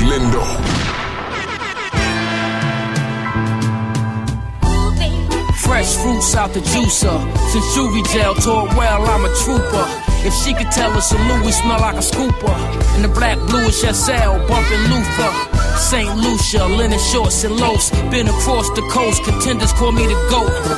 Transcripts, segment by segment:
Lindo. Fresh fruits out the juicer. Since juvie jail taught well, I'm a trooper. If she could tell us a Louis smell like a scooper. In the black bluish SL, bumping Luther. St. Lucia, linen shorts and loafs. Been across the coast, contenders call me the GOAT.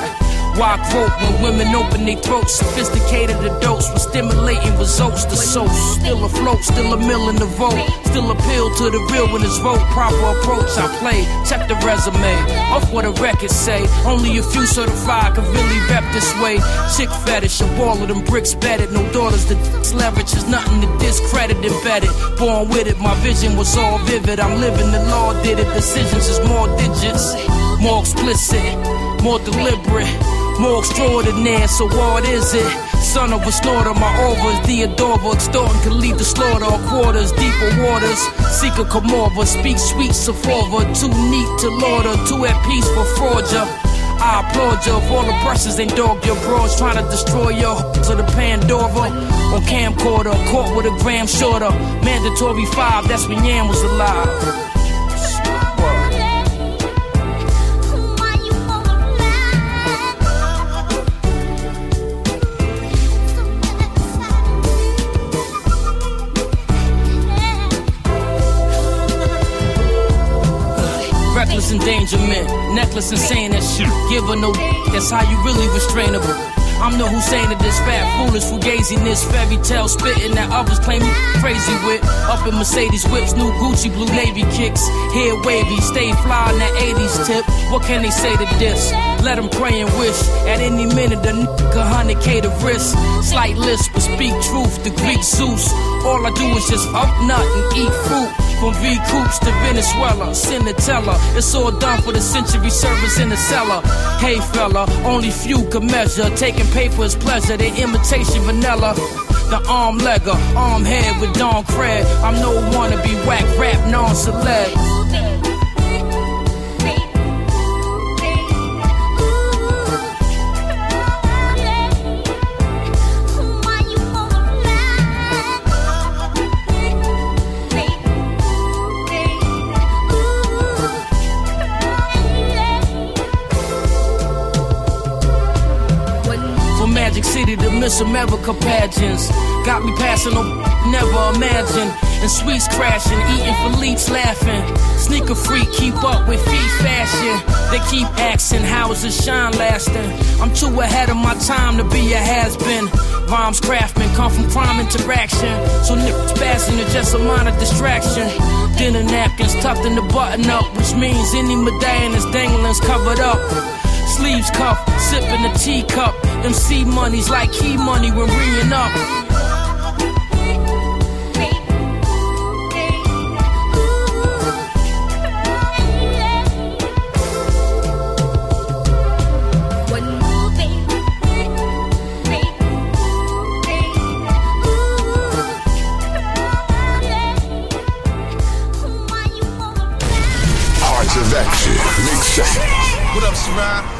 Why quote when women open their throats? Sophisticated adults with stimulating results. The soul still afloat, still a mill in the vote. Still appeal to the real when it's vote. Proper approach, I play. Check the resume. Off what the record say. Only a few certified can really rep this way. Chick fetish, a ball of them bricks bedded. No daughters, the leverage is nothing to discredit embedded. Born with it, my vision was all vivid. I'm living the law, did it. Decisions is more digits, more explicit, more deliberate. More extraordinary. so what is it? Son of a snorter, my overs, the adorable, extorting can lead to slaughter quarters, deeper waters. Seek a come speak sweet Sephora, too neat to lauder, too at peace for fraudja. I applaud you if all the brushes ain't dog your bros trying to destroy your to the Pandora on camcorder, caught with a gram shorter. Mandatory five, that's when Yam was alive. Endangerment. Necklace and saying that shit. Give her no, that's how you really restrainable. I'm the Hussein of this fat, foolish fugaziness, fairy tale spitting that others claim me crazy with. Up in Mercedes whips, new Gucci blue navy kicks. Hair wavy, stay fly in that 80s tip. What can they say to this? Let them pray and wish. At any minute, the nigga 100k to risk. Slight list, but speak truth. The Greek Zeus. All I do is just up nut and eat fruit. From V Coops to Venezuela, Sinatella. It's all done for the century service in the cellar. Hey fella, only few can measure. Taking paper is pleasure, they imitation vanilla. The arm legger, arm head with Don Craig. I'm no wanna be whack rap non Miss America pageants. Got me passing on never imagined. And sweets crashing, eating Philippe's laughing. Sneaker freak, keep up with feet fashion. They keep asking, how's the shine lasting? I'm too ahead of my time to be a has been. Rhymes craftsman come from crime interaction. So nippers passing are just a minor distraction. Dinner napkins tucked in the button up, which means any medallion is dangling's covered up sleeves cuffed, sipping a teacup. MC money's like key money when ringing up. Hearts of Action, Mix What up, Saran?